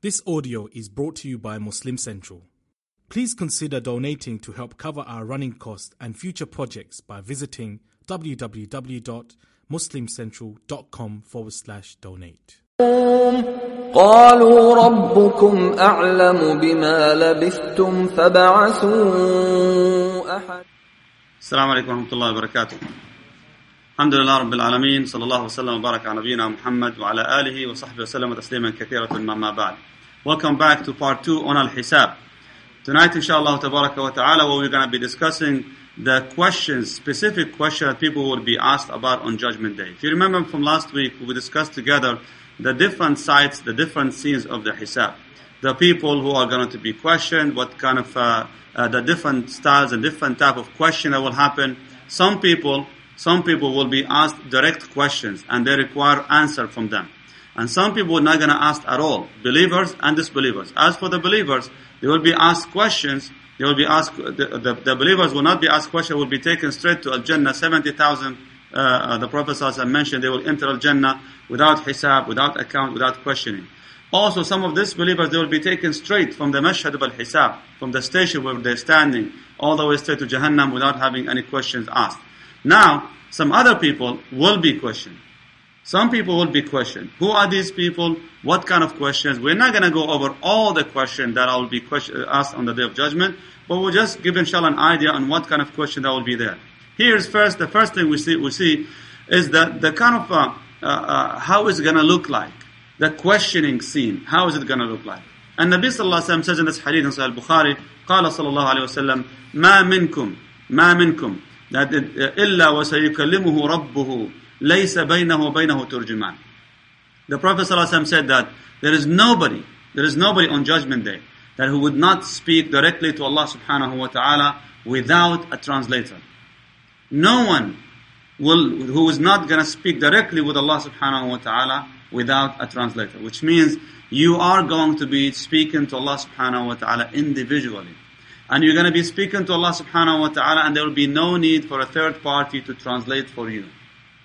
This audio is brought to you by Muslim Central. Please consider donating to help cover our running costs and future projects by visiting www.muslimcentral.com forward slash donate. قالوا ربكم أعلم بما لبثتم فبعثوا أحد السلام عليكم ورحمة الله وبركاته الحمد لله رب العالمين صلى الله وسلم وبارك على نبينا محمد وعلى آله وصحبه وسلم تسليما كثيرا ما بعد Welcome back to part 2 on Al-Hisab. Tonight inshallah tabaraka wa ta'ala where we're going to be discussing the questions, specific questions that people will be asked about on Judgment Day. If you remember from last week, we discussed together the different sides, the different scenes of the Hisab. The people who are going to be questioned, what kind of, uh, uh, the different styles and different type of question that will happen. Some people, some people will be asked direct questions and they require answer from them. And some people are not going to ask at all, believers and disbelievers. As for the believers, they will be asked questions. They will be asked, the, the, the believers will not be asked questions, will be taken straight to Al-Jannah, 70,000, uh, the Prophet ﷺ mentioned, they will enter Al-Jannah without hisab, without account, without questioning. Also, some of these believers, they will be taken straight from the Mashhad of Al-Hisab, from the station where they're standing, all the way straight to Jahannam without having any questions asked. Now, some other people will be questioned. Some people will be questioned. Who are these people? What kind of questions? We're not going to go over all the questions that will be question, asked on the Day of Judgment, but we'll just give inshallah an idea on what kind of question that will be there. Here's first, the first thing we see, we see is that the kind of, uh, uh, uh, how is it going to look like? The questioning scene. How is it going to look like? And Nabi sallallahu alayhi wa says in this hadith in Sahih Bukhari, قال صلى الله عليه وسلم ما منكم ما منكم إلا وسيكلمه ربه ليس بينه وبينه ترجمان. The Prophet ﷺ said that there is nobody, there is nobody on Judgment Day that who would not speak directly to Allah subhanahu wa ta'ala without a translator. No one will, who is not going to speak directly with Allah subhanahu wa ta'ala without a translator, which means you are going to be speaking to Allah subhanahu wa ta'ala individually. And you're going to be speaking to Allah subhanahu wa ta'ala and there will be no need for a third party to translate for you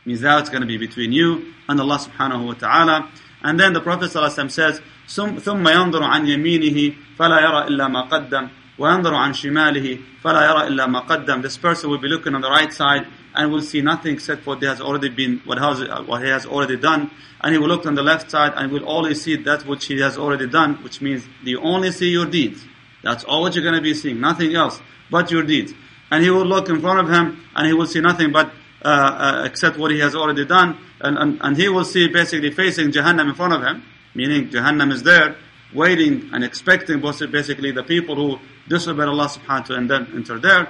means that it's going to be between you and Allah subhanahu wa ta'ala. And then the Prophet ﷺ says, ثم ينظر عن يمينه فلا يرى إلا ما قدم وينظر عن شماله فلا يرى إلا ما قدم This person will be looking on the right side and will see nothing except what has already been, what, has, what he has already done. And he will look on the left side and will only see that which he has already done, which means you only see your deeds. that's all what you're going to be seeing, nothing else but your deeds. And he will look in front of him and he will see nothing but uh, uh, accept what he has already done, and, and, and he will see basically facing Jahannam in front of him, meaning Jahannam is there, waiting and expecting basically the people who disobey Allah subhanahu wa ta'ala and then enter there.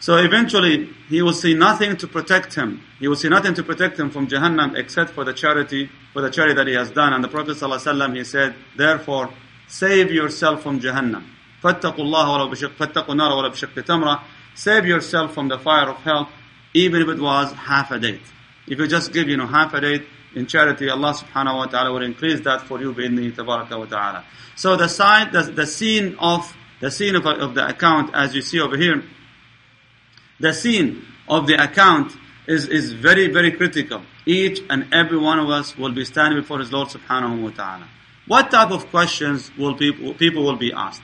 So eventually, he will see nothing to protect him. He will see nothing to protect him from Jahannam except for the charity, for the charity that he has done. And the Prophet ﷺ, he said, therefore, save yourself from Jahannam. فَاتَّقُوا اللَّهَ فَاتَّقُوا النَّارَ وَلَا بِشِقِّ تَمْرَةٍ Save yourself from the fire of hell even if it was half a date. If you just give, you know, half a date in charity, Allah subhanahu wa ta'ala will increase that for you bi'idnihi tabaraka wa ta'ala. So the side, the, the scene of, the scene of, of the account, as you see over here, the scene of the account is, is very, very critical. Each and every one of us will be standing before His Lord subhanahu wa ta'ala. What type of questions will people, people will be asked?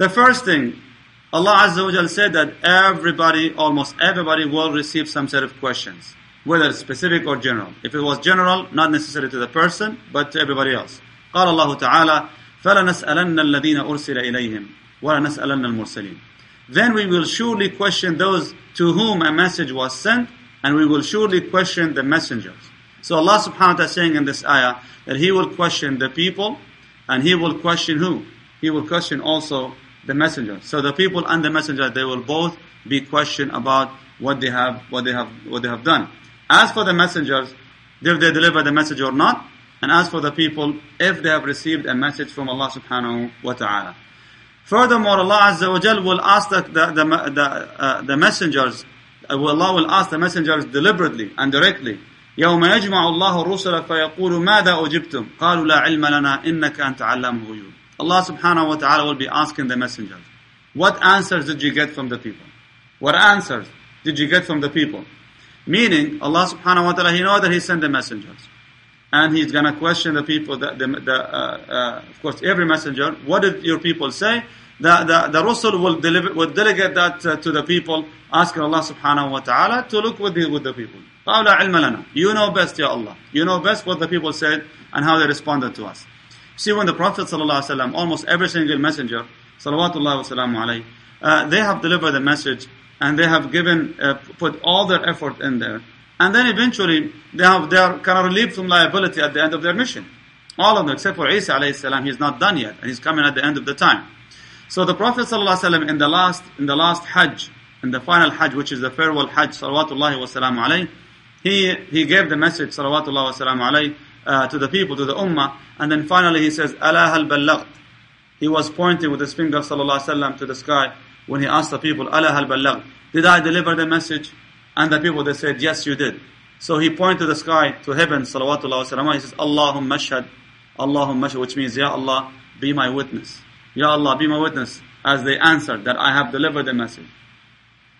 The first thing Allah Azza wa said that everybody, almost everybody will receive some set of questions, whether it's specific or general. If it was general, not necessarily to the person, but to everybody else. قال الله تعالى فلنسألن الذين أرسل إليهم ولنسألن المرسلين Then we will surely question those to whom a message was sent, and we will surely question the messengers. So Allah subhanahu wa ta'ala is saying in this ayah that He will question the people, and He will question who? He will question also the messenger. So the people and the messenger, they will both be questioned about what they have, what they have, what they have done. As for the messengers, if they deliver the message or not, and as for the people, if they have received a message from Allah subhanahu wa ta'ala. Furthermore, Allah Azza wa Jal will ask the, the, the, the, uh, the messengers, uh, Allah will ask the messengers deliberately and directly, يوم يجمع الله الرسل فيقول ماذا أجبتم قالوا لا علم لنا إنك أنت علام الغيوب Allah subhanahu wa ta'ala will be asking the messengers, What answers did you get from the people? What answers did you get from the people? Meaning, Allah subhanahu wa ta'ala, He knows that He sent the messengers. And He's going to question the people, the, the, the uh, uh, of course, every messenger. What did your people say? The, the, the Rasul will, deliver, will delegate that uh, to the people, asking Allah subhanahu wa ta'ala to look with the, with the people. You know best, Ya Allah. You know best what the people said and how they responded to us. See, when the Prophet ﷺ, almost every single messenger, salawatullah alayhi, uh, they have delivered the message and they have given, uh, put all their effort in there. And then eventually, they, have, they are kind of relieved from liability at the end of their mission. All of them, except for Isa alayhi salam, he's not done yet, and he's coming at the end of the time. So the Prophet ﷺ in the last, in the last Hajj, in the final Hajj, which is the farewell Hajj, salawatullahi wa alayhi, he, he gave the message, salawatullahi wa alayhi, uh, to the people, to the ummah, and then finally he says, Allah ballaght. He was pointing with his finger, sallallahu alayhi wasallam, to the sky, when he asked the people, Allah ballaght. Did I deliver the message? And the people, they said, yes, you did. So he pointed to the sky, to heaven, salawatullahi wa sallam, he says, Allahumma ashhad, Allahumma ashhad, which means, Ya Allah, be my witness. Ya Allah, be my witness, as they answered that I have delivered the message.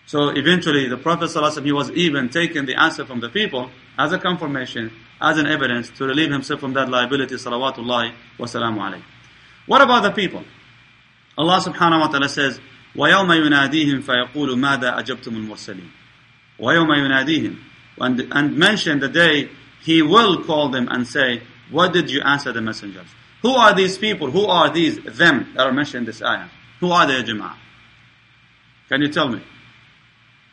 So eventually, the Prophet ﷺ, he was even taking the answer from the people as a confirmation, as an evidence to relieve himself from that liability. Salawatullahi wa salamu alayhi. What about the people? Allah subhanahu wa ta'ala says, وَيَوْمَ يُنَادِيهِمْ فَيَقُولُ مَاذَا أَجَبْتُمُ الْمُرْسَلِينَ وَيَوْمَ يُنَادِيهِمْ and, and mention the day He will call them and say, what did you answer the messengers? Who are these people? Who are these them that are mentioned in this ayah? Who are they, Jama'ah? Can you tell me?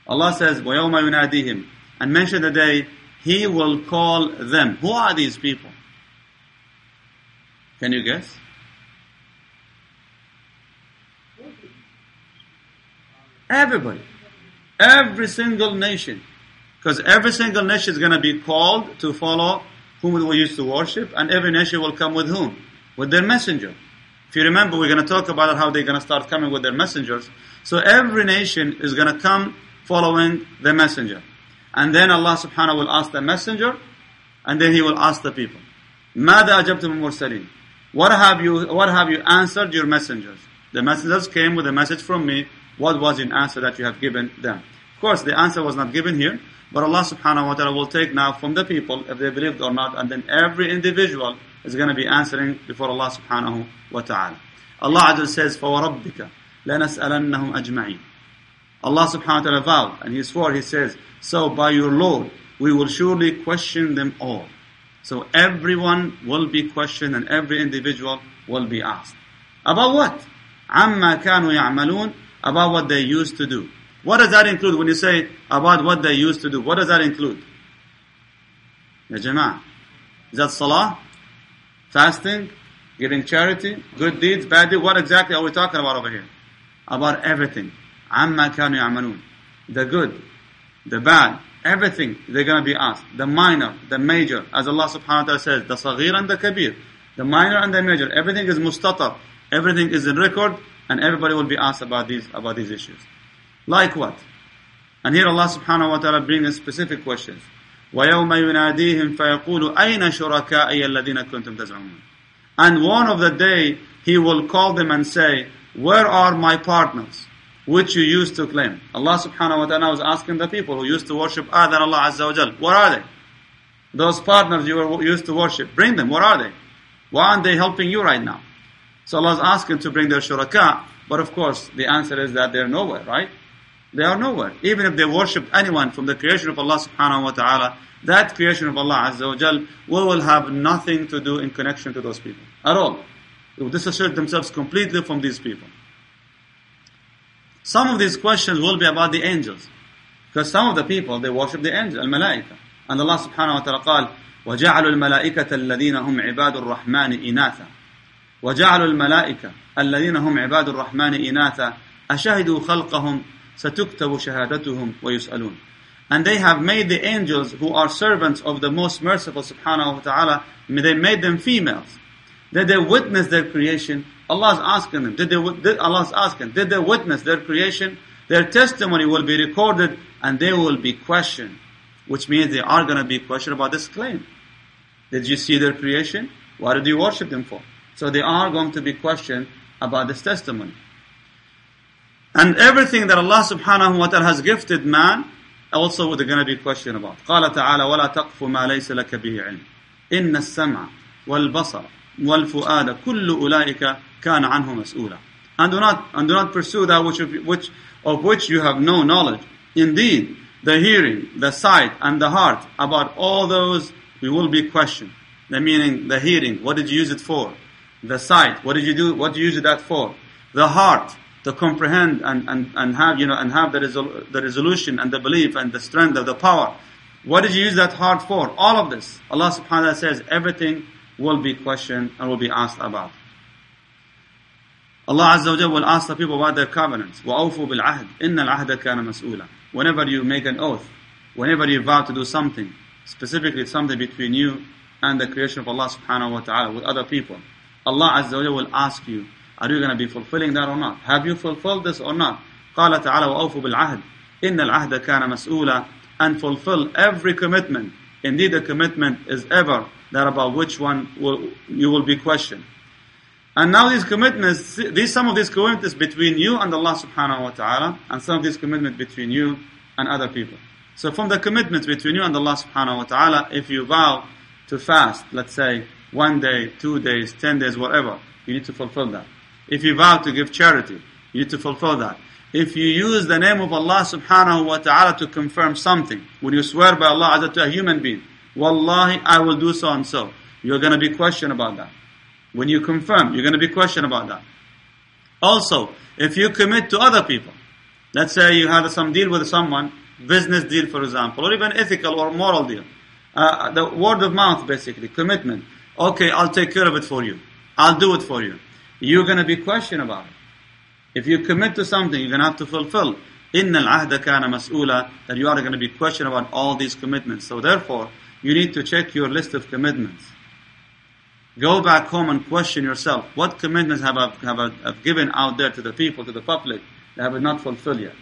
Allah says, وَيَوْمَ يُنَادِيهِمْ And mention the day he will call them. Who are these people? Can you guess? Everybody. Every single nation. Because every single nation is going to be called to follow whom we used to worship, and every nation will come with whom? With their messenger. If you remember, we're going to talk about how they're going to start coming with their messengers. So every nation is going to come following the messenger. And then Allah subhanahu will ask the messenger, and then he will ask the people. ماذا أجبتم المرسلين? What have you, what have you answered your messengers? The messengers came with a message from me. What was your answer that you have given them? Of course, the answer was not given here, but Allah subhanahu wa ta'ala will take now from the people if they believed or not, and then every individual is going to be answering before Allah subhanahu wa ta'ala. Allah Azza says, فَوَرَبِّكَ لَنَسْأَلَنَّهُمْ أَجْمَعِينَ Allah subhanahu wa ta'ala vowed, and he swore, he says, So by your Lord, we will surely question them all. So everyone will be questioned and every individual will be asked. About what? عَمَّا كَانُوا يَعْمَلُونَ About what they used to do. What does that include when you say about what they used to do? What does that include? Ya jama'ah. Is that salah? Fasting? Giving charity? Good deeds? Bad deeds? What exactly are we talking about over here? About everything. عَمَّا كَانُوا يَعْمَلُونَ The good, the bad, everything they're going to be asked. The minor, the major, as Allah subhanahu wa ta'ala says, the saghir and the kabir. The minor and the major, everything is mustatar. Everything is in record and everybody will be asked about these, about these issues. Like what? And here Allah subhanahu wa ta'ala brings specific questions. وَيَوْمَ يُنَادِيهِمْ فَيَقُولُ أَيْنَ شُرَكَائِيَ الَّذِينَ كُنْتُمْ تَزْعُمُونَ And one of the day, He will call them and say, Where are my partners? Which you used to claim. Allah subhanahu wa ta'ala was asking the people who used to worship ah, other than Allah azza wa jal, Where are they? Those partners you were used to worship, bring them, where are they? Why aren't they helping you right now? So Allah is asking to bring their shuraka, but of course the answer is that they're nowhere, right? They are nowhere. Even if they worship anyone from the creation of Allah subhanahu wa ta'ala, that creation of Allah azza wa jal, we will have nothing to do in connection to those people. At all. They will disassociate themselves completely from these people. Some of these questions will be about the angels. Because some of the people, they worship the angels, al-malaika. And Allah subhanahu wa ta'ala قال, وَجَعَلُوا الْمَلَائِكَةَ الَّذِينَ هُمْ عِبَادُ الرَّحْمَنِ إِنَاثًا وَجَعَلُوا الْمَلَائِكَةَ الَّذِينَ هُمْ عِبَادُ الرَّحْمَنِ إِنَاثًا أَشَهِدُوا خَلْقَهُمْ سَتُكْتَبُ شَهَادَتُهُم وَيُسْأَلُونَ And they have made the angels who are servants of the most merciful subhanahu wa ta'ala, they made them females. Did they witness their creation? Allah is asking them, did they, did, Allah is asking, did they witness their creation? Their testimony will be recorded and they will be questioned. Which means they are going to be questioned about this claim. Did you see their creation? What did you worship them for? So they are going to be questioned about this testimony. And everything that Allah subhanahu wa ta'ala has gifted man, also they're going to be questioned about. قال تعالى ولا تقف ما ليس لك به علم. إن السمع والبصر والفؤاد كل أولئك كان عنه مسؤولا and do not and do not pursue that which of, which of which you have no knowledge indeed the hearing the sight and the heart about all those we will be questioned the meaning the hearing what did you use it for the sight what did you do what did you use that for the heart to comprehend and, and, and have you know and have the, resol- the resolution and the belief and the strength of the power what did you use that heart for all of this allah subhanahu wa ta'ala says everything will be questioned and will be asked about Allah Azza wa Jalla will ask the people about their covenants. وَأَوْفُوا بِالْعَهْدِ إِنَّ الْعَهْدَ كَانَ مَسْئُولًا Whenever you make an oath, whenever you vow to do something, specifically something between you and the creation of Allah subhanahu wa ta'ala with other people, Allah Azza wa Jalla will ask you, are you going to be fulfilling that or not? Have you fulfilled this or not? قال تعالى وأوفوا بالعهد إن العهد كان مسؤولا and fulfill every commitment. Indeed, the commitment is ever that about which one will, you will be questioned. And now these commitments, these some of these commitments between you and Allah subhanahu wa ta'ala, and some of these commitments between you and other people. So from the commitments between you and Allah subhanahu wa ta'ala, if you vow to fast, let's say one day, two days, ten days, whatever, you need to fulfill that. If you vow to give charity, you need to fulfill that. If you use the name of Allah subhanahu wa ta'ala to confirm something, when you swear by Allah as to a human being, Wallahi, I will do so and so. You're going to be questioned about that. When you confirm, you're going to be questioned about that. Also, if you commit to other people, let's say you have some deal with someone, business deal for example, or even ethical or moral deal, uh, the word of mouth basically, commitment. Okay, I'll take care of it for you. I'll do it for you. You're going to be questioned about it. If you commit to something, you're going to have to fulfill. إِنَّ الْعَهْدَ كَانَ مَسْئُولًا That you are going to be questioned about all these commitments. So therefore, you need to check your list of commitments. Go back home and question yourself. What commitments have I, have I have given out there to the people, to the public, that have I not fulfilled yet?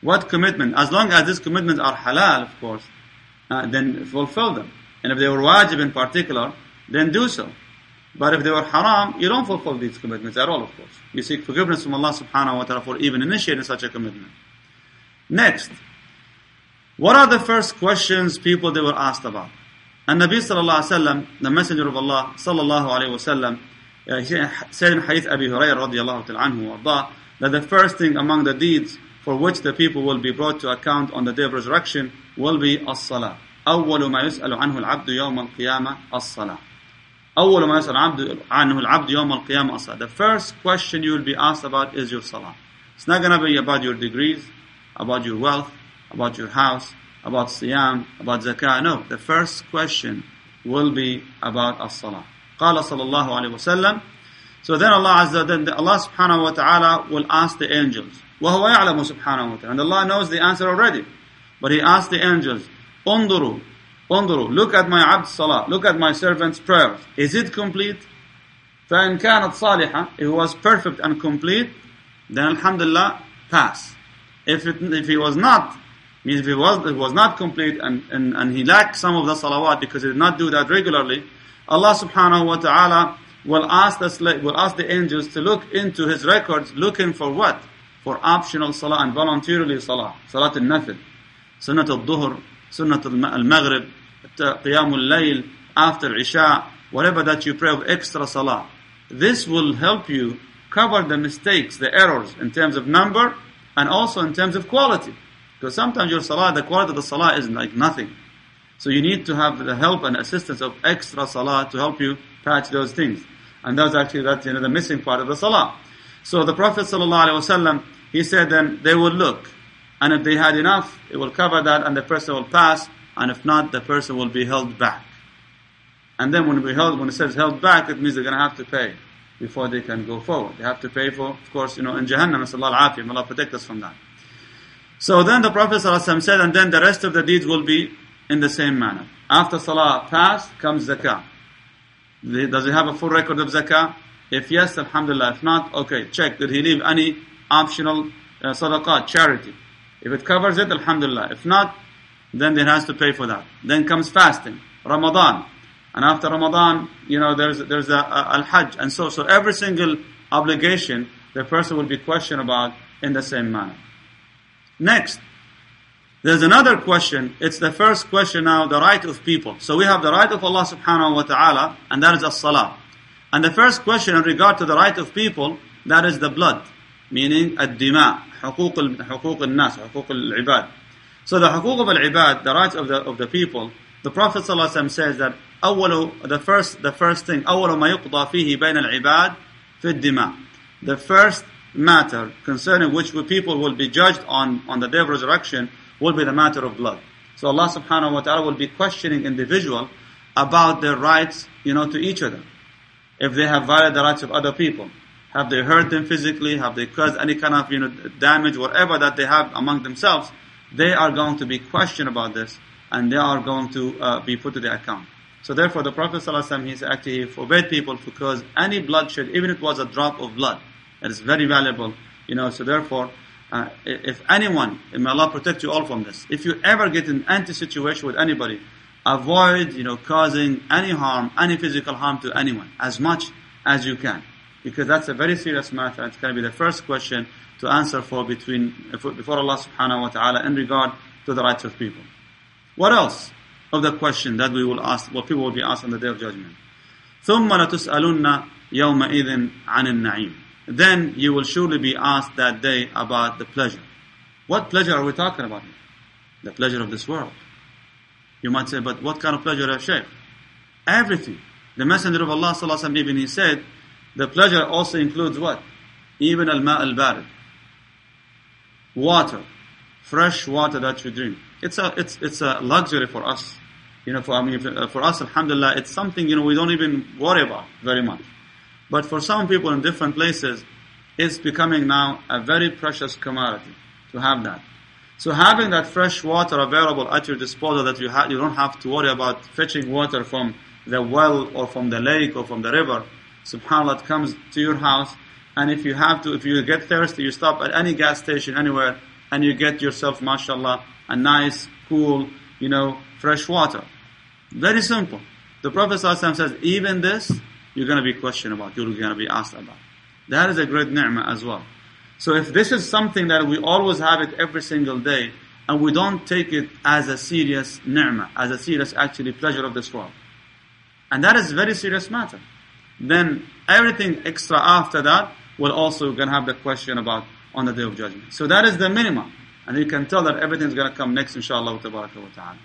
What commitment? As long as these commitments are halal, of course, uh, then fulfill them. And if they were wajib in particular, then do so. But if they were haram, you don't fulfill these commitments at all, of course. You seek forgiveness from Allah subhanahu wa ta'ala for even initiating such a commitment. Next, what are the first questions people they were asked about? And Nabi sallallahu alayhi wa sallam, the Messenger of Allah sallallahu alayhi wa sallam, uh, said in Hadith Abi Hurairah radiallahu ta'ala anhu that the first thing among the deeds for which the people will be brought to account on the day of resurrection will be as-salah. أول ما يسأل عنه العبد يوم القيامة الصلاة. أول ما يسأل العبد عنه العبد يوم القيامة الصلاة. The first question you will be asked about is your salah. It's not going to be about your degrees, about your wealth, about your house, about siyam, about zakah. No, the first question will be about as-salah. قال صلى الله عليه وسلم So then Allah Azza then Allah subhanahu wa ta'ala will ask the angels. وهو يعلم سبحانه وتعالى. And Allah knows the answer already. But He asked the angels, انظروا انظروا look at my abd salah look at my servant's prayers is it complete فإن كانت صالحة if it was perfect and complete then alhamdulillah pass if it, if he was not means if it was it was not complete and, and, and he lacked some of the salawat because he did not do that regularly Allah subhanahu wa ta'ala will ask the will ask the angels to look into his records looking for what? For optional salah and voluntarily salah. Salat al-nafil. Sunnat al-dhuhr sunnat al-maghrib qiyam al-layl after isha whatever that you pray of extra salah. This will help you cover the mistakes the errors in terms of number and also in terms of quality because sometimes your salah the quality of the salah is like nothing so you need to have the help and assistance of extra salah to help you patch those things and that's actually that's you know the missing part of the salah so the prophet wasallam he said then they will look and if they had enough, it will cover that and the person will pass. And if not, the person will be held back. And then when held, when it says held back, it means they're going to have to pay before they can go forward. They have to pay for, of course, you know, in Jahannam, Allah al Allah protect us from that. So then the Prophet ﷺ said, and then the rest of the deeds will be in the same manner. After Salah passed, comes Zakah. Does he have a full record of Zakah? If yes, Alhamdulillah. If not, okay, check. Did he leave any optional uh, sadaqah, charity? If it covers it, Alhamdulillah. If not, then he has to pay for that. Then comes fasting, Ramadan. And after Ramadan, you know, there's, there's a, a Al-Hajj. And so, so every single obligation, the person will be questioned about in the same manner. Next, There's another question. It's the first question now, the right of people. So we have the right of Allah subhanahu wa ta'ala, and that is as-salah. And the first question in regard to the right of people, that is the blood, meaning ad-dima, حقوق حقوق الناس, حقوق العباد. So the حقوق of al-ibad, the rights of the of the people, the Prophet ﷺ says that أول the first the first thing أول ما يقضى فيه بين العباد في الدماء. The first matter concerning which people will be judged on on the day of resurrection will be the matter of blood. So Allah subhanahu wa ta'ala will be questioning individual about their rights, you know, to each other. If they have violated the rights of other people. Have they hurt them physically? Have they caused any kind of, you know, damage, whatever that they have among themselves? They are going to be questioned about this and they are going to uh, be put to the account. So therefore the Prophet ﷺ, he actually forbade people to because any bloodshed, even if it was a drop of blood, it is very valuable, you know, so therefore uh, if anyone, may Allah protect you all from this, if you ever get in anti situation with anybody, avoid, you know, causing any harm, any physical harm to anyone, as much as you can. Because that's a very serious matter. It's going to be the first question to answer for between, before Allah subhanahu wa ta'ala in regard to the rights of people. What else of the question that we will ask, what people will be asked on the day of judgment? ثم لتسألن يومئذ عن النعيم then you will surely be asked that day about the pleasure. What pleasure are we talking about here? The pleasure of this world. You might say, but what kind of pleasure, Shaykh? Everything. The Messenger of Allah sallallahu even he said, the pleasure also includes what? Even al-ma' al-barid. Water. Fresh water that you drink. It's a, it's, it's a luxury for us. You know, for, I mean, for us, alhamdulillah, it's something, you know, we don't even worry about very much. But for some people in different places, it's becoming now a very precious commodity to have that. So having that fresh water available at your disposal that you, ha- you don't have to worry about fetching water from the well or from the lake or from the river, subhanAllah, comes to your house and if you have to, if you get thirsty, you stop at any gas station anywhere and you get yourself, mashallah, a nice, cool, you know, fresh water. Very simple. The Prophet ﷺ says, even this you're going to be questioned about, you're going to be asked about. That is a great ni'mah as well. So if this is something that we always have it every single day, and we don't take it as a serious ni'mah, as a serious actually pleasure of this world, and that is very serious matter, then everything extra after that will also going to have the question about on the day of judgment. So that is the minimum. And you can tell that everything is going to come next, inshallah ta'ala.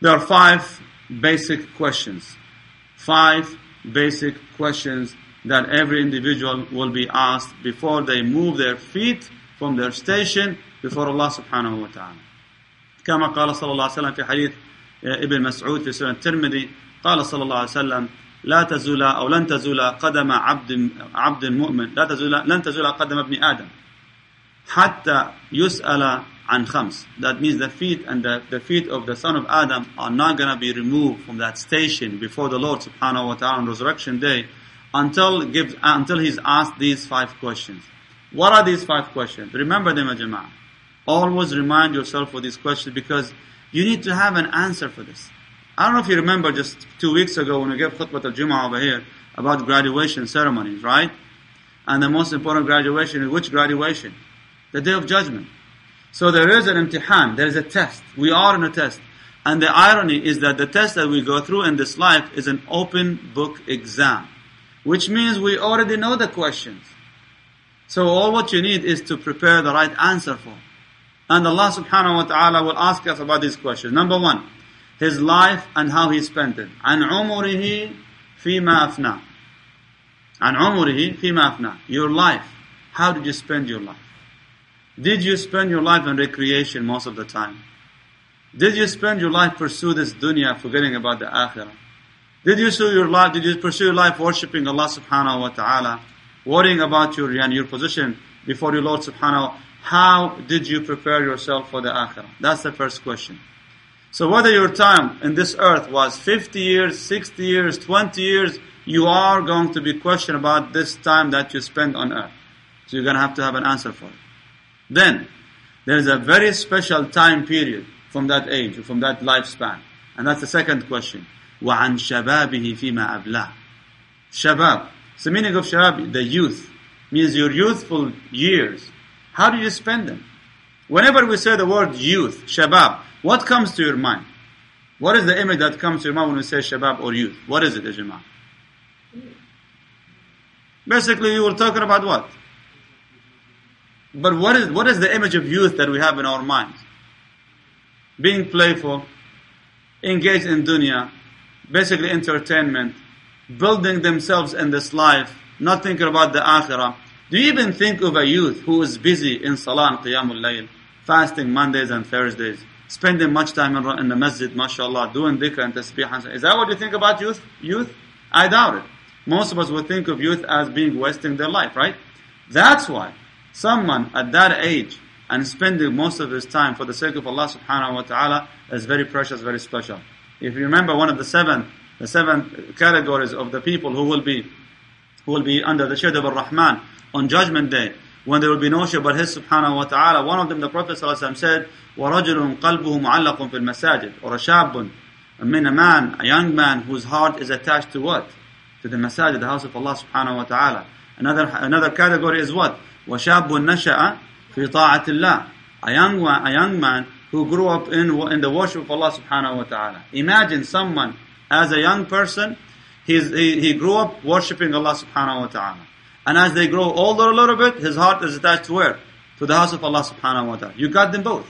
There are five basic questions five basic questions that every individual will be asked before they move their feet from their station before Allah subhanahu wa ta'ala. كما قال صلى الله عليه وسلم في حديث ابن مسعود في سنة الترمذي قال صلى الله عليه وسلم لا تزول أو لن تزول قدم عبد عبد مؤمن لا تزول لن تزول قدم ابن آدم حتى يسأل and khams. That means the feet and the, the feet of the son of Adam are not going to be removed from that station before the Lord subhanahu wa ta'ala on resurrection day until gives, until he's asked these five questions. What are these five questions? Remember them, Jama'ah. Always remind yourself of these questions because you need to have an answer for this. I don't know if you remember just two weeks ago when we gave khutbah al-Jum'ah over here about graduation ceremonies, right? And the most important graduation is which graduation? The day of judgment. So there is an imtihan, there is a test. We are in a test. And the irony is that the test that we go through in this life is an open book exam. Which means we already know the questions. So all what you need is to prepare the right answer for. And Allah subhanahu wa ta'ala will ask us about these questions. Number one, his life and how he spent it. عن عمره فيما أفنى. عن عمره فيما أفنى. Your life. How did you spend your life? Did you spend your life on recreation most of the time? Did you spend your life pursue this dunya, forgetting about the akhirah? Did you pursue your life, did you pursue your life worshipping Allah subhanahu wa ta'ala, worrying about your, and your position before your Lord subhanahu How did you prepare yourself for the akhirah? That's the first question. So whether your time in this earth was 50 years, 60 years, 20 years, you are going to be questioned about this time that you spent on earth. So you're going to have to have an answer for it. Then, there is a very special time period from that age, from that lifespan. And that's the second question. وَعَنْ شَبَابِهِ فِيمَا أَبْلَى Shabab. So the meaning of shabab, the youth, means your youthful years. How do you spend them? Whenever we say the word youth, shabab, what comes to your mind? What is the image that comes to your mind when we say shabab or youth? What is it, Ijma? Basically, you were talking about what? But what is, what is the image of youth that we have in our minds? Being playful, engaged in dunya, basically entertainment, building themselves in this life, not thinking about the akhirah. Do you even think of a youth who is busy in salah and qiyamul layl, fasting Mondays and Thursdays, spending much time in, the masjid, mashallah, doing dhikr and tasbih? Is that what you think about youth? Youth? I doubt it. Most of us would think of youth as being wasting their life, right? That's why someone at that age and spending most of his time for the sake of Allah subhanahu wa ta'ala is very precious, very special. If you remember one of the seven, the seven categories of the people who will be, who will be under the shade of Ar-Rahman on Judgment Day, when there will be no shade but His subhanahu wa ta'ala, one of them, the Prophet said, وَرَجُلٌ قَلْبُهُ مُعَلَّقٌ فِي الْمَسَاجِدِ Or a shabun, I mean a man, a young man whose heart is attached to what? To the masajid, the house of Allah subhanahu wa ta'ala. Another, another category is what? وَشَابٌ نَشَأَ فِي طَاعَةِ اللَّهِ a young, a young man who grew up in, in the worship of Allah subhanahu wa ta'ala. Imagine someone as a young person, he's, he, he grew up worshipping Allah subhanahu wa ta'ala. And as they grow older a little bit, his heart is attached to where? To the house of Allah subhanahu wa ta'ala. You got them both.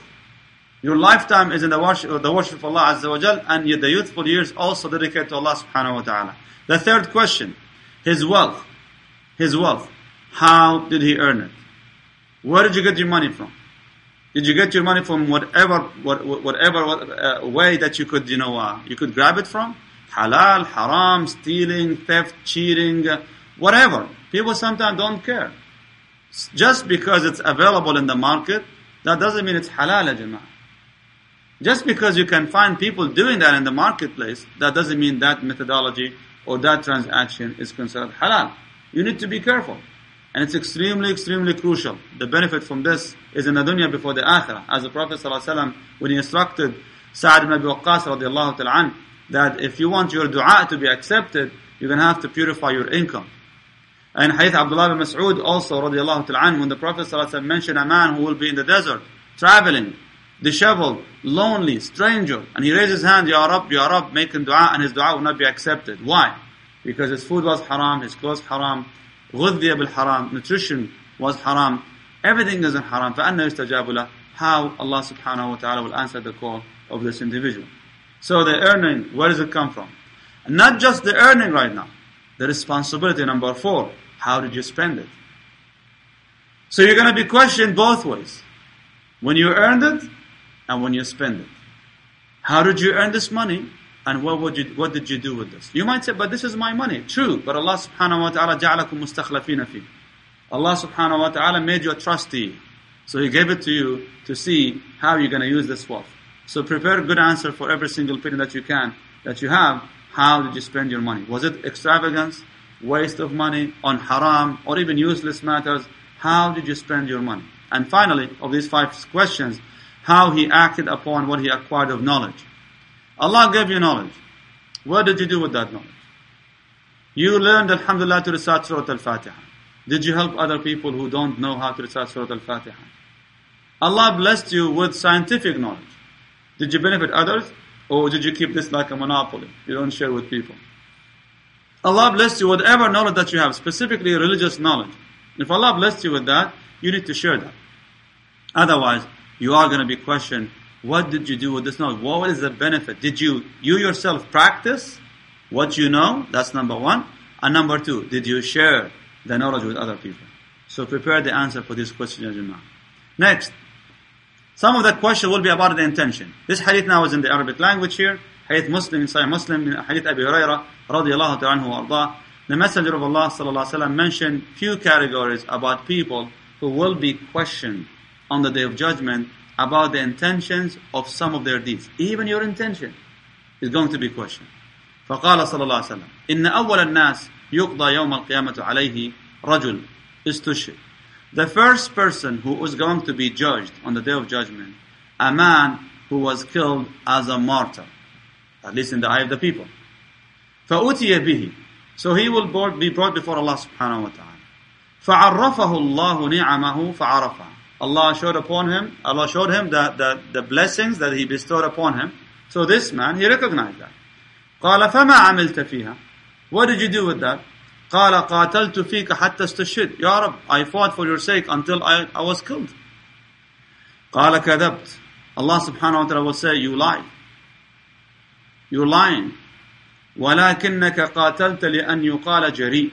Your lifetime is in the worship, the worship of Allah azza wa jal, and the youthful years also dedicated to Allah subhanahu wa ta'ala. The third question, his wealth. His wealth. How did he earn it? Where did you get your money from? Did you get your money from whatever, whatever uh, way that you could, you know, uh, you could grab it from? Halal, haram, stealing, theft, cheating, uh, whatever. People sometimes don't care. Just because it's available in the market, that doesn't mean it's halal, jama'ah. Just because you can find people doing that in the marketplace, that doesn't mean that methodology or that transaction is considered halal. You need to be careful. And it's extremely, extremely crucial. The benefit from this is in the dunya before the akhirah. As the Prophet ﷺ, when he instructed Sa'ad ibn Abi Waqqas radiallahu ta'ala that if you want your dua to be accepted, you're going to have to purify your income. And Hadith Abdullah bin Mas'ud also radiallahu ta'ala when the Prophet ﷺ mentioned a man who will be in the desert, traveling, disheveled, lonely, stranger, and he raised his hand, Ya Rab, Ya Rab, making dua, and his dua will not be accepted. Why? Because his food was haram, his clothes haram, غذي بالحرام nutrition was haram everything is in haram فأنا يستجاب له how Allah subhanahu wa ta'ala will answer the call of this individual so the earning where does it come from not just the earning right now the responsibility number four how did you spend it so you're going to be questioned both ways when you earned it and when you spend it how did you earn this money And what, would you, what did you do with this? You might say, but this is my money. True, but Allah subhanahu wa ta'ala ja'alakum mustakhlafina fi. Allah subhanahu wa ta'ala made you a trustee. So He gave it to you to see how you're going to use this wealth. So prepare a good answer for every single penny that you can, that you have. How did you spend your money? Was it extravagance, waste of money, on haram, or even useless matters? How did you spend your money? And finally, of these five questions, how he acted upon what he acquired of knowledge. Allah gave you knowledge. What did you do with that knowledge? You learned, Alhamdulillah, to recite Surah Al-Fatiha. Did you help other people who don't know how to recite Surah Al-Fatiha? Allah blessed you with scientific knowledge. Did you benefit others? Or did you keep this like a monopoly? You don't share with people. Allah blessed you with whatever knowledge that you have, specifically religious knowledge. If Allah blessed you with that, you need to share that. Otherwise, you are going to be questioned what did you do with this knowledge? What is the benefit? Did you, you yourself practice what you know? That's number one. And number two, did you share the knowledge with other people? So prepare the answer for this question, Jama'ah. Next, some of the question will be about the intention. This hadith now is in the Arabic language here. Hadith Muslim, Sahih Muslim, Hadith Abi Hurairah, radiallahu ta'ala The Messenger of Allah sallallahu alaihi wasallam mentioned few categories about people who will be questioned on the day of judgment about the intentions of some of their deeds. Even your intention is going to be questioned. فقال صلى الله عليه وسلم إن أول الناس يقضى يوم القيامة عليه رجل استشهد The first person who is going to be judged on the day of judgment, a man who was killed as a martyr, at least in the eye of the people. فأتي به So he will be brought before Allah subhanahu wa ta'ala. فعرفه الله نعمه فعرفها Allah showed upon him, Allah showed him the, the, the blessings that He bestowed upon him. So this man, he recognized that. قال فما عملت فيها What did you do with that? قال قاتلت فيك حتى استشهد يا رب I fought for your sake until I, I was killed قال كذبت Allah subhanahu wa ta'ala will say you lie you're lying ولكنك قاتلت لأن يقال جريء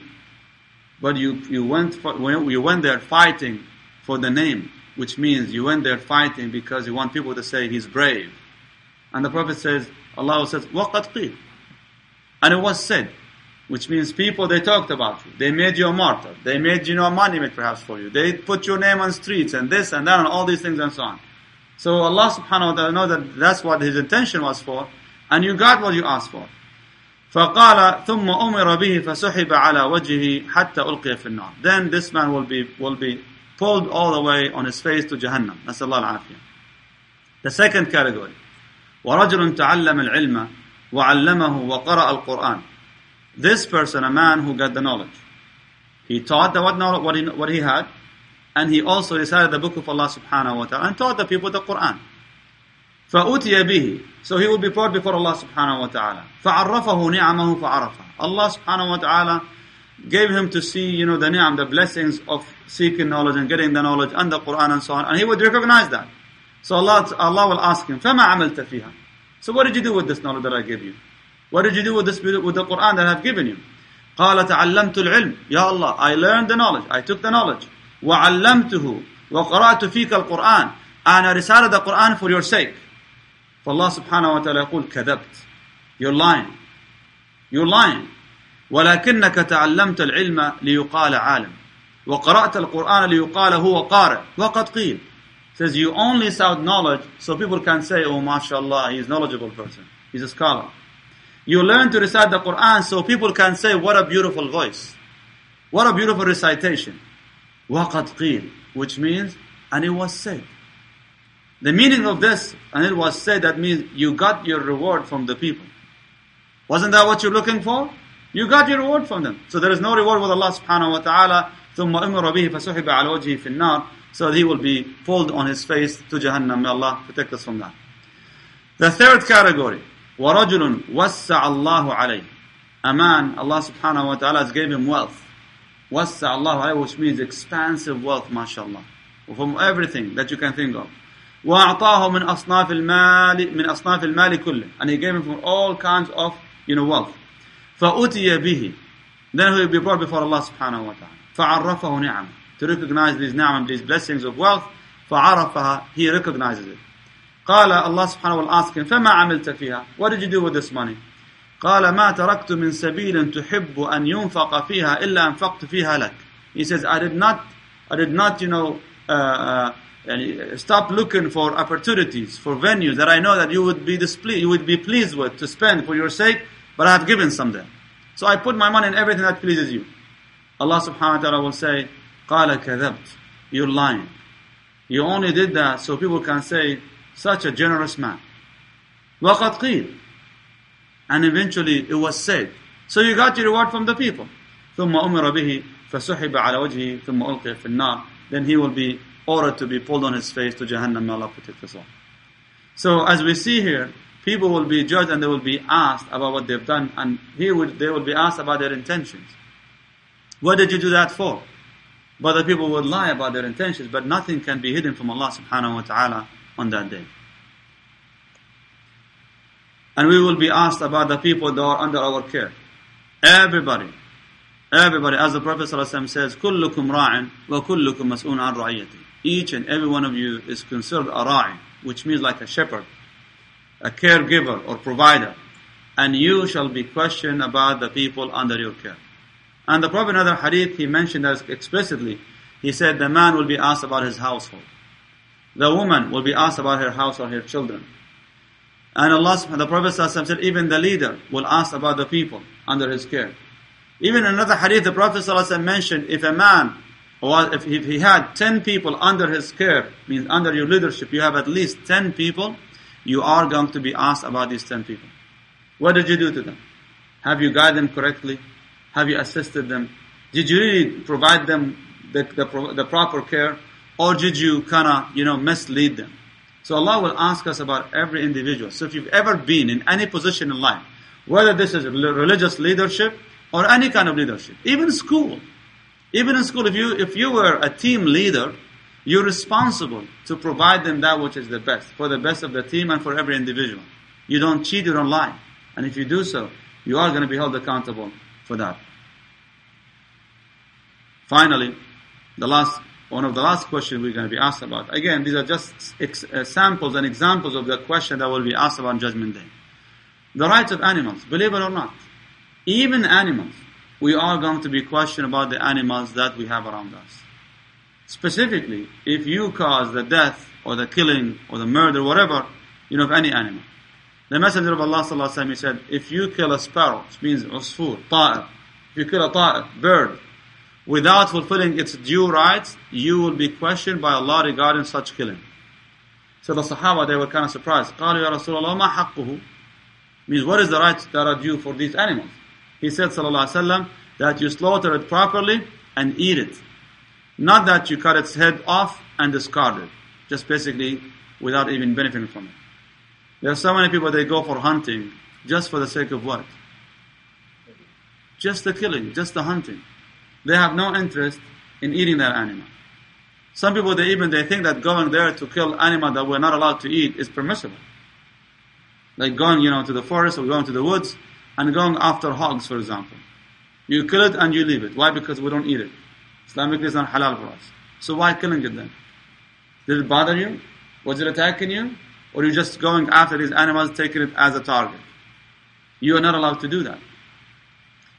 but you, you went for, you went there fighting for the name which means you went there fighting because you want people to say he's brave and the Prophet says Allah says وقد قيل and it was said which means people they talked about you. They made you a martyr. They made you know a monument perhaps for you. They put your name on streets and this and that and all these things and so on. So Allah subhanahu wa ta'ala knows that that's what his intention was for, and you got what you asked for. فقال ثم أمر به فسحب على وجهه حتى ألقي في النار. Then this man will be will be pulled all the way on his face to Jahannam. نسأل الله العافية. The second category. ورجل تعلم العلم وعلمه وقرأ القرآن. This person, a man who got the knowledge. He taught the what, knowledge, what, he, what he had, and he also recited the book of Allah subhanahu wa ta'ala and taught the people the Quran. فأتي به So he will be brought before Allah subhanahu wa ta'ala. فعرفه نعمه فعرفه Allah subhanahu wa ta'ala gave him to see, you know, the ni'am, the blessings of seeking knowledge and getting the knowledge and the Quran and so on. And he would recognize that. So Allah, Allah will ask him, فَمَا عَمِلْتَ فِيهَا So what did you do with this knowledge that I gave you? What did you do with this with the Quran that I have given you? قال تعلمت العلم يا Allah I learned the knowledge I took the knowledge وعلمته وقرأت فيك القرآن and I recited the Quran for your sake فالله سبحانه وتعالى يقول كذبت you're lying you're lying ولكنك تعلمت العلم ليقال عالم وقرأت القرآن ليقال هو قارئ وقد قيل says you only sought knowledge so people can say oh mashallah he's a knowledgeable person he's a scholar you learn to recite the Quran so people can say, what a beautiful voice. What a beautiful recitation. وَقَدْ قِيل Which means, and it was said. The meaning of this, and it was said, that means you got your reward from the people. Wasn't that what you're looking for? You got your reward from them. So there is no reward with Allah subhanahu wa ta'ala. ثُمَّ أُمِرَ بِهِ فَسُحِبَ عَلَى وَجْهِهِ فِي النَّارِ So he will be pulled on his face to Jahannam. May Allah protect us from that. The third category, وَرَجُلٌ وَسَّعَ اللَّهُ عَلَيْهِ A man, Allah subhanahu wa ta'ala has gave him wealth. وَسَّعَ اللَّهُ عَلَيْهِ which means expansive wealth, mashallah. From everything that you can think of. وَأَعْطَاهُ مِنْ أَصْنَافِ الْمَالِ مِنْ أَصْنَافِ الْمَالِ كُلِّ And he gave him from all kinds of, you know, wealth. فَأُتِيَ بِهِ Then he will be brought before Allah subhanahu wa ta'ala. فَعَرَّفَهُ نِعَمًا To recognize these ni'am, these blessings of wealth, فَعَرَفَهَا He recognizes it. قال Allah subhanahu will ask him فما عملت فيها What did you do with this money قال ما تركت من سبيل تحب أن ينفق فيها إلا أنفقت فيها لك He says I did not I did not you know uh, uh, stop looking for opportunities for venues that I know that you would be displeased you would be pleased with to spend for your sake but I have given some there so I put my money in everything that pleases you Allah subhanahu wa ta'ala will say قال كذبت You're lying You only did that so people can say such a generous man. وَقَدْ قِيلْ And eventually it was said. So you got your reward from the people. ثُمَّ أُمِرَ بِهِ فَسُحِبَ عَلَى وَجْهِهِ ثُمَّ أُلْقِيَ فِي النَّارِ Then he will be ordered to be pulled on his face to Jahannam. May Allah protect us all. So as we see here, people will be judged and they will be asked about what they've done. And here they will be asked about their intentions. What did you do that for? But the people would lie about their intentions, but nothing can be hidden from Allah subhanahu wa ta'ala on that day. And we will be asked about the people that are under our care. Everybody. Everybody. As the Prophet ﷺ says, كُلُّكُمْ رَاعٍ وَكُلُّكُمْ مَسْئُونَ عَنْ رَعِيَّتِهِ Each and every one of you is considered a ra'i, which means like a shepherd, a caregiver or provider. And you shall be questioned about the people under your care. And the Prophet another hadith, he mentioned that explicitly. He said the man will be asked about his household. The woman will be asked about her house or her children. And Allah, the Prophet said, even the leader will ask about the people under his care. Even in another hadith, the Prophet mentioned if a man, or if he had 10 people under his care, means under your leadership, you have at least 10 people, you are going to be asked about these 10 people. What did you do to them? Have you guided them correctly? Have you assisted them? Did you really provide them the, the, the proper care? Or did you kind of, you know, mislead them? So Allah will ask us about every individual. So if you've ever been in any position in life, whether this is religious leadership or any kind of leadership, even school, even in school, if you, if you were a team leader, you're responsible to provide them that which is the best, for the best of the team and for every individual. You don't cheat, you don't lie. And if you do so, you are going to be held accountable for that. Finally, the last, one of the last questions we're going to be asked about. Again, these are just ex- uh, samples and examples of the question that will be asked about Judgment Day. The rights of animals, believe it or not. Even animals, we are going to be questioned about the animals that we have around us. Specifically, if you cause the death or the killing or the murder, whatever, you know, of any animal. The Messenger of Allah sallallahu alaihi wasallam he said, if you kill a sparrow, which means usfur, ta'ir, if you kill a ta'ir, bird, without fulfilling its due rights, you will be questioned by Allah regarding such killing. So the Sahaba, they were kind of surprised. قالوا يا رسول الله ما حقه? Means what is the rights that are due for these animals? He said, sallallahu alaihi wasallam, that you slaughter it properly and eat it. Not that you cut its head off and discard it. Just basically without even benefiting from it. There are so many people, they go for hunting just for the sake of what? Just the killing, just the hunting. They have no interest in eating that animal. Some people, they even, they think that going there to kill animal that we're not allowed to eat is permissible. Like going, you know, to the forest or going to the woods and going after hogs, for example. You kill it and you leave it. Why? Because we don't eat it. Islamically is not halal for us. So why killing it then? Did it bother you? Was it attacking you? Or you just going after these animals, taking it as a target? You are not allowed to do that.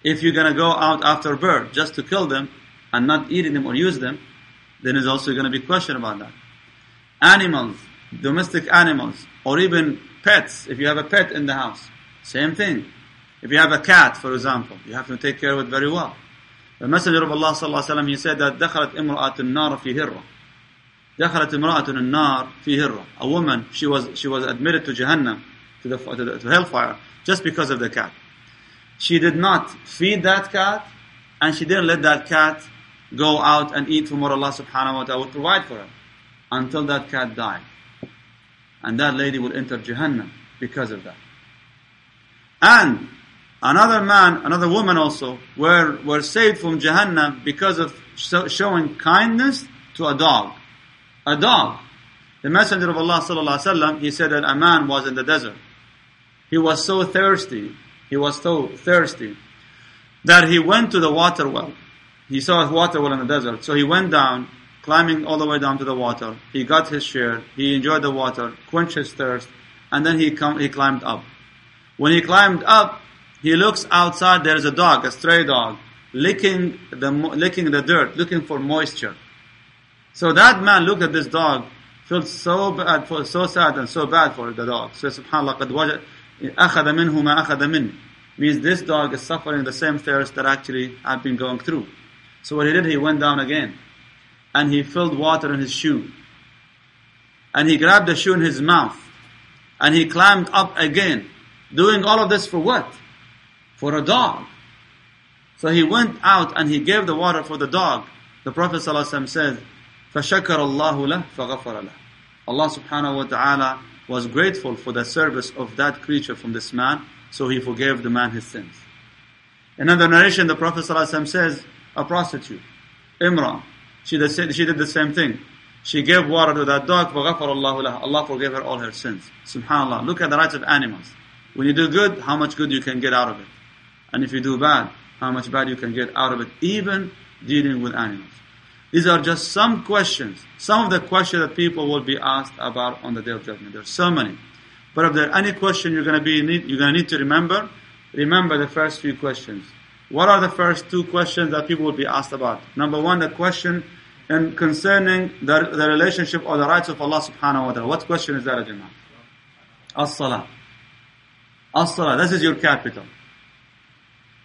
If you're gonna go out after a bird just to kill them and not eating them or use them, then there's also gonna be question about that. Animals, domestic animals, or even pets, if you have a pet in the house, same thing. If you have a cat, for example, you have to take care of it very well. The Messenger of Allah sallallahu alaihi wasallam he said that دخلت امرأة النار في هرة. دخلت امرأة النار في هرة. A woman, she was she was admitted to Jahannam, to the to, the, to hellfire, just because of the cat. She did not feed that cat, and she didn't let that cat go out and eat from what Allah subhanahu wa ta'ala would provide for her until that cat died. And that lady would enter Jahannam because of that. And another man, another woman also, were, were saved from Jahannam because of showing kindness to a dog. A dog. The Messenger of Allah sallallahu alaihi wasallam, he said that a man was in the desert. He was so thirsty, he was so thirsty, that he went to the water well. He saw a water well in the desert, so he went down, climbing all the way down to the water. He got his share, he enjoyed the water, quenched his thirst, and then he, come, he climbed up. When he climbed up, he looks outside, there's a dog, a stray dog, licking the, licking the dirt, looking for moisture. So that man looked at this dog, felt so bad, for, so sad and so bad for the dog. So subhanAllah, قد وجد أخذ منه ما أخذ مني. Means this dog is suffering the same thirst that actually I've been going through. So what he did, he went down again. And he filled water in his shoe. And he grabbed the shoe in his mouth. And he climbed up again. Doing all of this for what? For a dog. So he went out and he gave the water for the dog. The Prophet ﷺ says, فَشَكَرَ اللَّهُ لَهُ فَغَفَرَ لَهُ Allah subhanahu wa ta'ala was grateful for the service of that creature from this man, so he forgave the man his sins. Another narration, the Prophet ﷺ says, a prostitute, Imran, she did, she did the same thing. She gave water to that dog, فَغَفَرَ اللَّهُ لَهُ Allah forgave her all her sins. Subhanallah. Look at the rights of animals. When you do good, how much good you can get out of it. And if you do bad, how much bad you can get out of it, even dealing with animals. These are just some questions, some of the questions that people will be asked about on the day of judgment. There are so many. But if there are any question you're going to be you're going to need to remember, remember the first few questions. What are the first two questions that people will be asked about? Number one, the question and concerning the, the relationship or the rights of Allah subhanahu wa ta'ala. What question is that, Ajamah? As-salah. As-salah, this is your capital.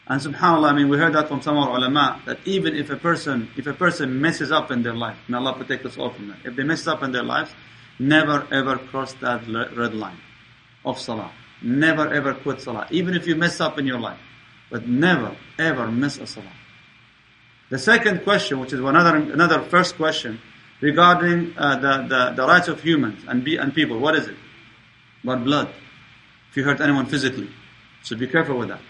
And subhanAllah, I mean, we heard that from some of our ulama, that even if a person, if a person messes up in their life, may Allah protect us all from that. If they mess up in their lives, never ever cross that red line of salah. Never ever quit salah. Even if you mess up in your life. But never ever miss a salah. The second question, which is another, another first question, regarding uh, the, the, the rights of humans and, be, and people. What is it? About blood. If you hurt anyone physically. So be careful with that.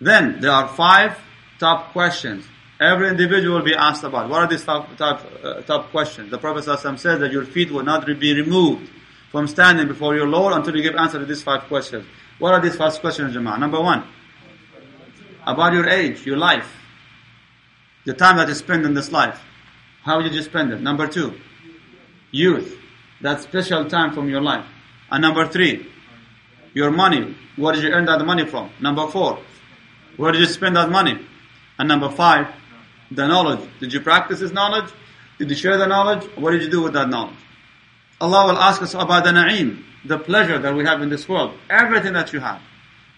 Then there are five top questions. Every individual will be asked about. What are these top, top, uh, top questions? The Prophet ﷺ said that your feet will not be removed from standing before your Lord until you give answer to these five questions. What are these five questions, Jama'ah? Number one, about your age, your life, the time that you spend in this life. How did you spend it? Number two, youth, that special time from your life. And number three, your money. Where did you earn that money from? Number four, where did you spend that money? And number five, the knowledge. Did you practice this knowledge? Did you share the knowledge? What did you do with that knowledge? Allah will ask us about the na'im, the pleasure that we have in this world. Everything that you have.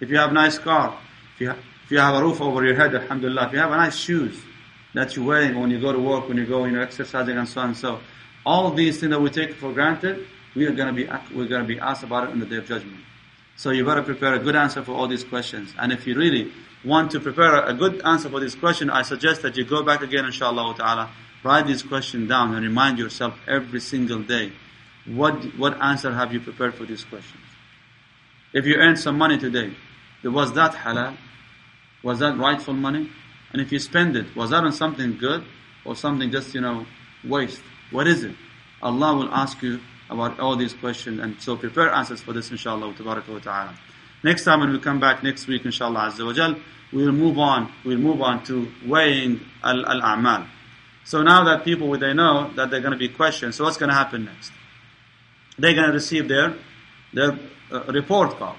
If you have a nice car, if you have, if you have a roof over your head, alhamdulillah, if you have a nice shoes that you're wearing when you go to work, when you go, you know, exercising and so on and so. All these things that we take for granted, we are to be, we're to be asked about it on the day of judgment. So you better prepare a good answer for all these questions. And if you really want to prepare a good answer for this question, I suggest that you go back again, inshallah ta'ala, write this question down and remind yourself every single day what, what answer have you prepared for these questions? If you earned some money today, was that halal? Was that rightful money? And if you spend it, was that on something good or something just, you know, waste? What is it? Allah will ask you about all these questions and so prepare answers for this inshallah wa ta'ala. Next time when we come back next week inshallah azza wa jal, we'll move on, we'll move on to weighing al-a'mal. So now that people, they know that they're going to be questioned, so what's going to happen next? they're going to receive their their uh, report card.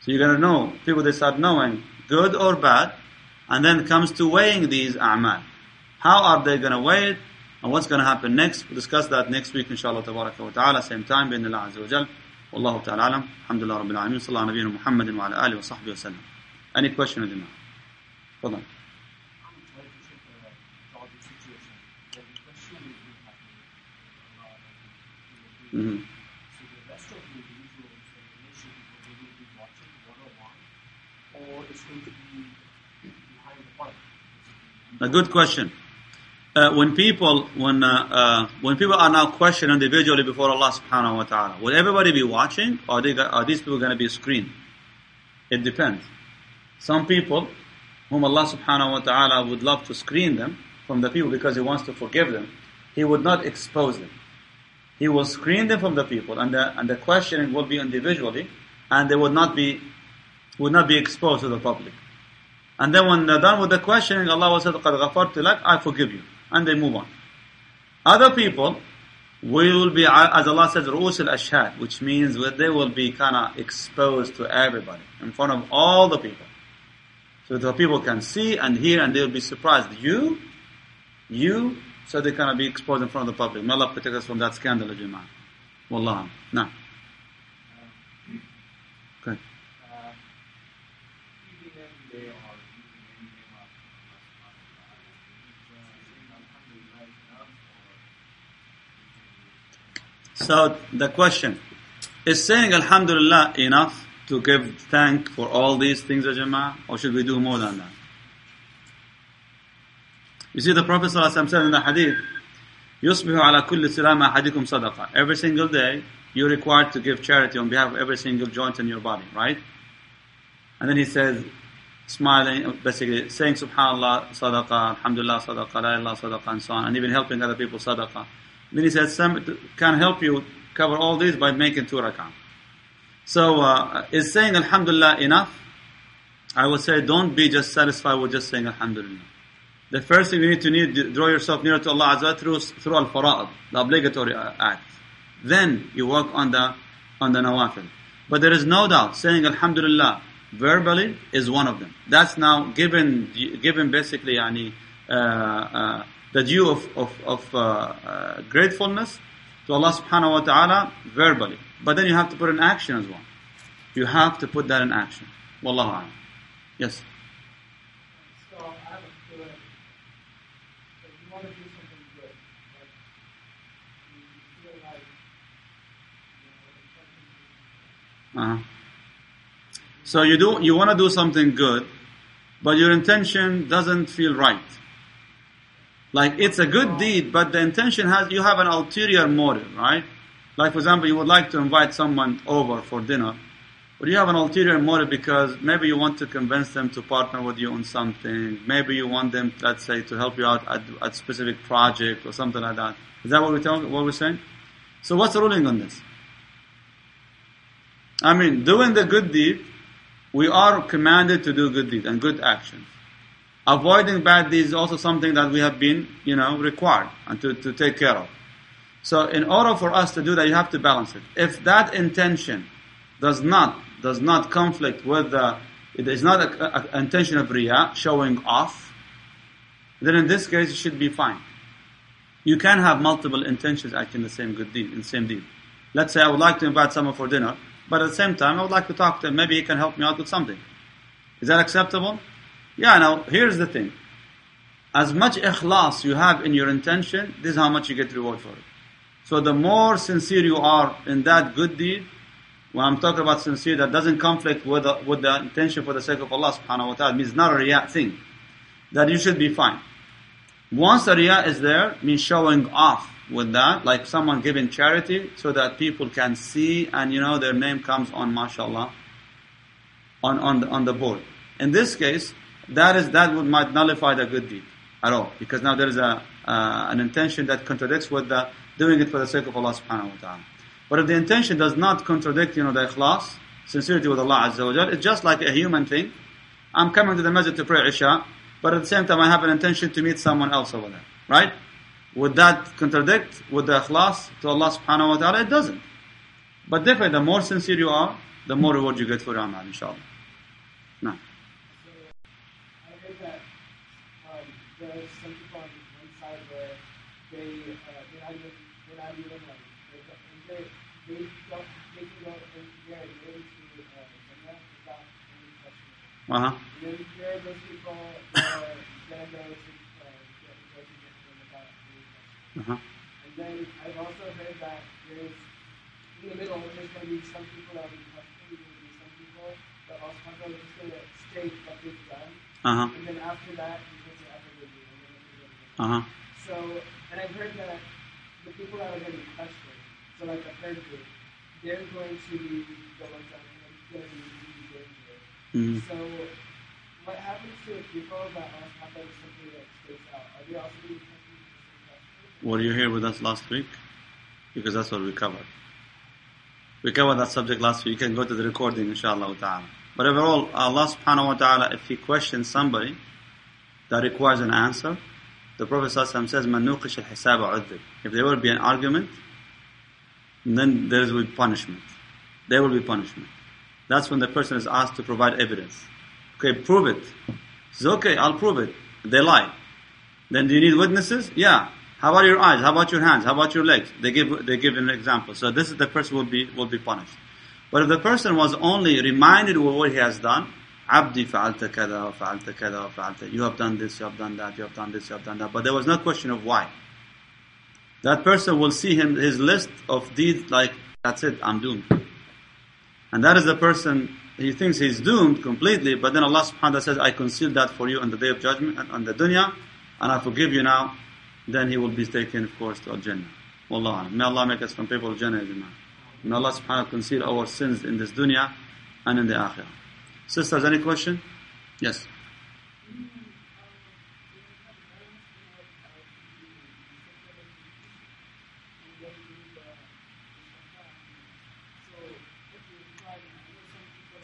So you're going to know people they start knowing good or bad, and then comes to weighing these a'mal. How are they going to weigh it, and what's going to happen next? We'll discuss that next week, inshallah, tabaraka wa ta'ala, same time, bin Allah azza wa jal. والله تعالى أعلم الحمد لله رب العالمين صلى الله على نبينا محمد وعلى آله وصحبه وسلم Any question with him? تفضل. A good question. Uh, when people when uh, uh, when people are now questioned individually before Allah Subhanahu wa Taala, will everybody be watching, or are, they, are these people going to be screened? It depends. Some people, whom Allah Subhanahu wa Taala would love to screen them from the people because He wants to forgive them, He would not expose them. He will screen them from the people, and the and the questioning will be individually, and they would not be would not be exposed to the public. And then when they're done with the questioning, Allah will say, قَدْ غَفَرْتُ لَكَ I forgive you. and they move on. Other people will be, as Allah says, ru'us al-ashhad, which means they will be kind of exposed to everybody, in front of all the people. So the people can see and hear and they'll be surprised. You? You? So they kind of be exposed in front of the public. May Allah protect us from that scandal, Jama'ah. Wallah. Now. So the question is saying Alhamdulillah enough to give thank for all these things, Jama'ah, or should we do more than that? You see, the Prophet ﷺ said in the hadith, يُصْبِحُ عَلَى كُلِّ سِلَامَ أَحَدِكُمْ صَدَقَةً Every single day, you're required to give charity on behalf of every single joint in your body, right? And then he says, smiling, basically saying Subhanallah, Sadaqah, Alhamdulillah, Sadaqah, La ilaha Sadaqah, and so on, and even helping other people Sadaqah. Then he says, some can help you cover all these by making two rak'ah. So, uh, is saying Alhamdulillah enough? I would say don't be just satisfied with just saying Alhamdulillah. The first thing you need to need, draw yourself nearer to Allah Azza through, through al-fara'id, the obligatory act. Then you work on the, on the nawafil. But there is no doubt, saying Alhamdulillah verbally is one of them. That's now given, given basically, yani, uh, uh, the due of, of, of uh, uh, gratefulness to Allah subhanahu wa ta'ala verbally. But then you have to put in action as well. You have to put that in action. Wallahu a'lam. Yes. So I have a feeling that you want to do something good, but you feel like you know, Uh-huh. So you do you want to do something good, but your intention doesn't feel right. Like it's a good oh. deed, but the intention has you have an ulterior motive, right? Like for example, you would like to invite someone over for dinner, but you have an ulterior motive because maybe you want to convince them to partner with you on something. Maybe you want them, let's say, to help you out at, at a specific project or something like that. Is that what we're talking, what we're saying? So what's the ruling on this? I mean, doing the good deed, we are commanded to do good deeds and good actions. Avoiding bad deeds is also something that we have been, you know, required and to, to take care of. So in order for us to do that, you have to balance it. If that intention does not, does not conflict with the, it is not an intention of riyah, showing off, then in this case it should be fine. You can have multiple intentions acting the same good deed, in the same deed. Let's say I would like to invite someone for dinner, but at the same time I would like to talk to him. Maybe he can help me out with something. Is that acceptable? Yeah, now here's the thing. As much ikhlas you have in your intention, this is how much you get reward for it. So the more sincere you are in that good deed, when I'm talking about sincere, that doesn't conflict with the, with the intention for the sake of Allah subhanahu wa ta'ala, means not a riyah thing, that you should be fine. Once the riyah is there, means showing off with that, like someone giving charity so that people can see and you know their name comes on mashallah on, on, the, on the board. In this case, that is that would might nullify the good deed at all because now there is a uh, an intention that contradicts with the doing it for the sake of Allah subhanahu wa ta'ala. But if the intention does not contradict, you know, the ikhlas, sincerity with Allah Azza wa Jal, it's just like a human thing. I'm coming to the masjid to pray Isha, but at the same time I have an intention to meet someone else over there. Right? Would that contradict with the ikhlas to Allah subhanahu wa ta'ala? It doesn't. But definitely the more sincere you are, the more reward you get for your amal, inshallah. Now. Without any question. And then I've also heard that there's in the middle there's gonna be some people that will be questioning, there's gonna be some people that also just gonna state what they've done. Uh-huh. And then after that, you get to after the and then after the Uh-huh. So, and I've heard that the people that are going to be questioned, so like the third group, they're going to be the ones that are going to be dangerous. Mhm. So, what happens to the people that have like something that stays out? Are they also being questioned with the same question? Were you here with us last week? Because that's what we covered. We covered that subject last week. You can go to the recording, inshallah ta'ala. But overall, Allah subhanahu wa ta'ala, if He questions somebody that requires an answer, the Prophet ﷺ says, Man al-hisab u'adhib." If there will be an argument, then there will be punishment. There will be punishment. That's when the person is asked to provide evidence. Okay, prove it. Says, okay, I'll prove it. They lie. Then do you need witnesses? Yeah. How about your eyes? How about your hands? How about your legs? They give they give an example. So this is the person will be will be punished. But if the person was only reminded of what he has done, Abdi fa'alta kada, fa'alta kada, fa'alta. You have done this, you have done that, you have done this, you have done that. But there was no question of why. That person will see him his list of deeds like that's it, I'm doomed. And that is the person he thinks he's doomed completely, but then Allah subhanahu wa ta'ala says, I conceal that for you on the day of judgment on the dunya, and I forgive you now, then he will be taken, of course, to Al Jannah. Wallah. May Allah make us from people of Jannah. May Allah subhanahu wa ta'ala conceal our sins in this dunya and in the akhirah. Sisters, any question? Yes.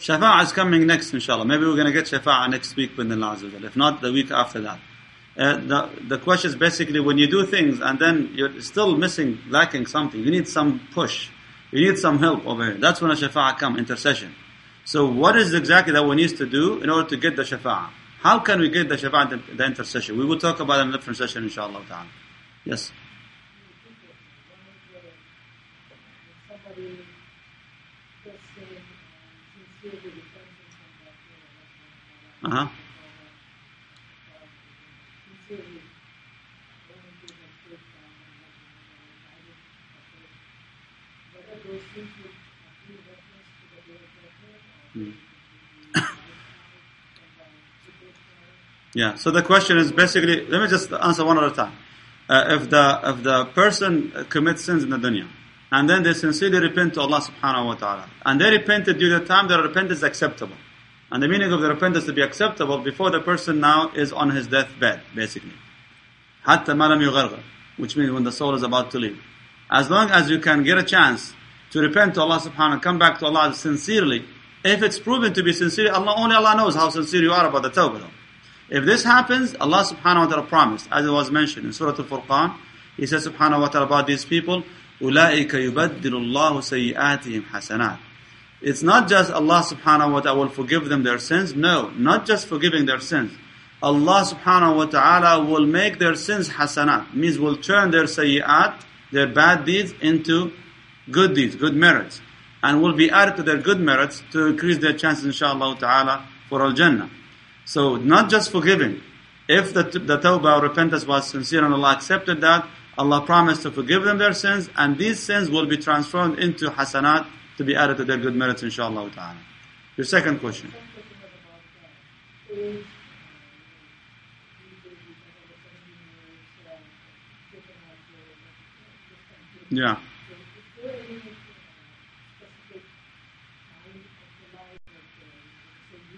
Shafa'ah is coming next, inshallah. Maybe we're going to get Shafa'ah next week with Allah Azza. If not, the week after that. Uh, the, the question is basically when you do things and then you're still missing, lacking something, you need some push. You need some help over here. That's when a Shafa'ah come, intercession. So what is exactly that we need to do in order to get the Shafa'ah? How can we get the Shafa'ah, the, the intercession? We will talk about it in a different session, inshallah ta'ala. Yes. somebody Yeah. So the question is basically, let me just answer one at a time. Uh, if the if the person commits sins in the dunya, and then they sincerely repent to Allah subhanahu wa taala, and they repented during the time their repentance is acceptable, and the meaning of the repentance to be acceptable before the person now is on his deathbed, basically. Which means when the soul is about to leave. As long as you can get a chance to repent to Allah subhanahu come back to Allah sincerely, if it's proven to be sincere, Allah only Allah knows how sincere you are about the tawbah. though. If this happens, Allah subhanahu wa ta'ala promised, as it was mentioned in Surah Al-Furqan, He says subhanahu wa ta'ala about these people, أُولَٰئِكَ يُبَدِّلُ اللَّهُ سَيِّئَاتِهِمْ حَسَنَاتٍ It's not just Allah subhanahu wa ta'ala will forgive them their sins. No, not just forgiving their sins. Allah subhanahu wa ta'ala will make their sins hasanat. Means will turn their sayyat, their bad deeds into good deeds, good merits. And will be added to their good merits to increase their chances inshallah ta'ala for al-Jannah. So not just forgiving. If the, the tawbah or repentance was sincere and Allah accepted that, Allah promised to forgive them their sins and these sins will be transformed into hasanat to be added to their good merits inshallah ta'ala. Your second question. Yeah.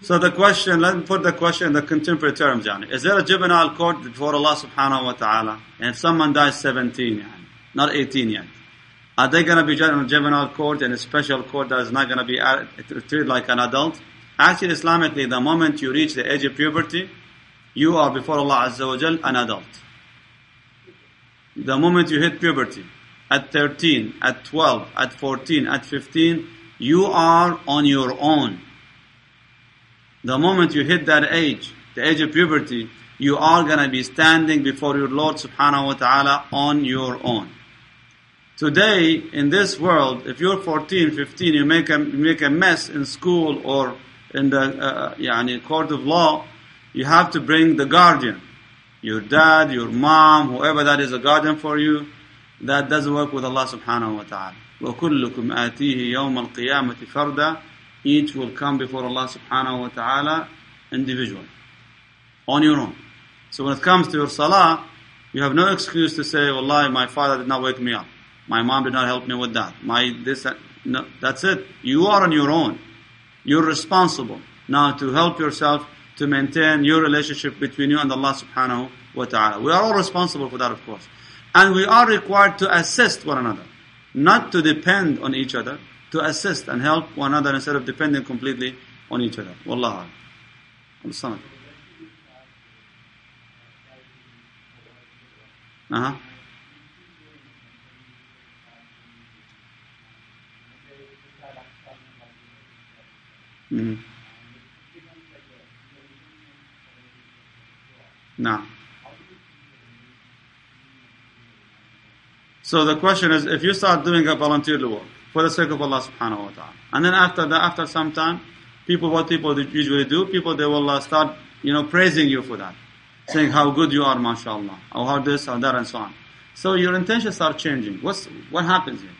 So the question, let me put the question in the contemporary terms, yani. Is there a juvenile court before Allah subhanahu wa ta'ala? And someone dies 17, yani, not 18 yet. Are they going to be judged in a juvenile court and a special court that is not going to be treated like an adult? Actually, Islamically, the moment you reach the age of puberty, you are before Allah Azza wa Jal an adult. The moment you hit puberty, at 13, at 12, at 14, at 15, you are on your own. The moment you hit that age, the age of puberty, you are gonna be standing before your Lord subhanahu wa ta'ala on your own. Today, in this world, if you're 14, 15, you make a, you make a mess in school or in the uh, يعني, court of law, you have to bring the guardian. Your dad, your mom, whoever that is a guardian for you, that doesn't work with Allah subhanahu wa ta'ala. وَكُلُّكُمْ آتِيهِ يَوْمَ الْقِيَامَةِ فَرْدًا each will come before Allah subhanahu wa ta'ala individually. On your own. So when it comes to your salah, you have no excuse to say, Wallahi, my father did not wake me up. My mom did not help me with that. My this. No, that's it. You are on your own. You're responsible now to help yourself to maintain your relationship between you and Allah subhanahu wa ta'ala. We are all responsible for that, of course. And we are required to assist one another. Not to depend on each other, to assist and help one another instead of depending completely on each other. Wallahu a'lam. Uh-huh. Mm. No. So the question is, if you start doing a volunteer work for the sake of Allah subhanahu wa ta'ala, and then after that, after some time, people, what people usually do, people, they will uh, start, you know, praising you for that. Saying how good you are, mashallah, or how this, or that, and so on. So your intentions start changing. What's, what happens here?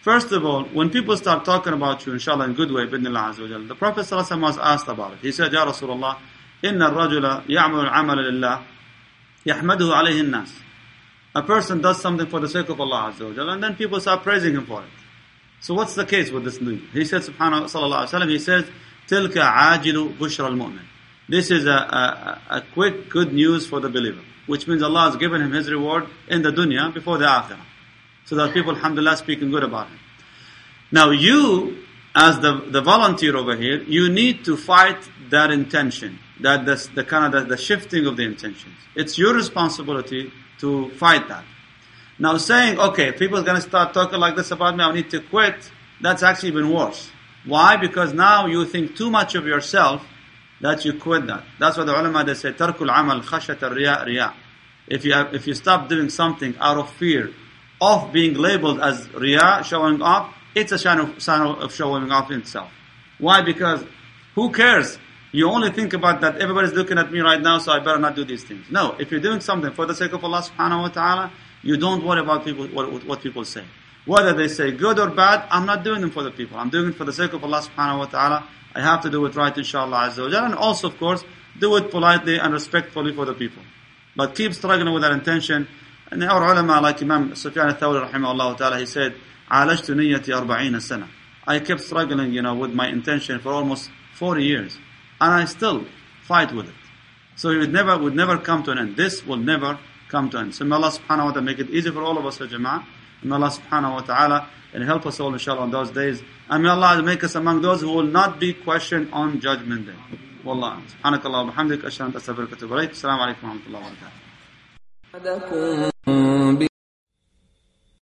First of all, when people start talking about you, inshallah, in good way, bidnillah azza wa jal, the Prophet sallallahu alaihi wasallam was asked about it. He said, Ya Rasulullah, إن الرجل يعمل العمل لله يحمده عليه الناس. A person does something for the sake of Allah Azza wa Jalla, and then people start praising him for it. So what's the case with this dunya? He said, subhanahu sallallahu alaihi wasallam, he says, تلك عاجل بشرى المؤمن. This is a, a, a quick good news for the believer, which means Allah has given him his reward in the dunya before the akhirah. So that people, alhamdulillah, speaking good about him. Now you, as the, the volunteer over here, you need to fight that intention, that the, the kind of the, the shifting of the intentions. It's your responsibility to fight that. Now saying, okay, people are going to start talking like this about me, I need to quit, that's actually even worse. Why? Because now you think too much of yourself that you quit that. That's what the ulama they say, tarkul amal khashat riya riya. If you have, if you stop doing something out of fear of being labeled as riya, showing off, it's a sign of, sign of showing off in itself. Why? Because who cares? You only think about that everybody's looking at me right now, so I better not do these things. No, if you're doing something for the sake of Allah subhanahu wa ta'ala, you don't worry about people what, what people say. Whether they say good or bad, I'm not doing them for the people. I'm doing it for the sake of Allah subhanahu wa ta'ala. I have to do it right inshallah azza wa jalla. And also of course, do it politely and respectfully for the people. But keep struggling with that intention. And our ulama, like Imam Sufyan al-Thawri rahimahullah ta'ala, he said, عالجت نيتي أربعين سنة. I kept struggling, you know, with my intention for almost 40 years. And I still fight with it. So it would never, would never come to an end. This will never come to an end. So may Allah subhanahu wa ta'ala make it easy for all of us, ya jama'ah. And may Allah subhanahu wa ta'ala and help us all inshallah on those days. And may Allah make us among those who will not be questioned on judgment day. Wallah. سبحانك اللهم وبحمدك أشهد أن لا إله إلا أنت أستغفرك وأتوب إليك. السلام عليكم ورحمة الله وبركاته. أحدكم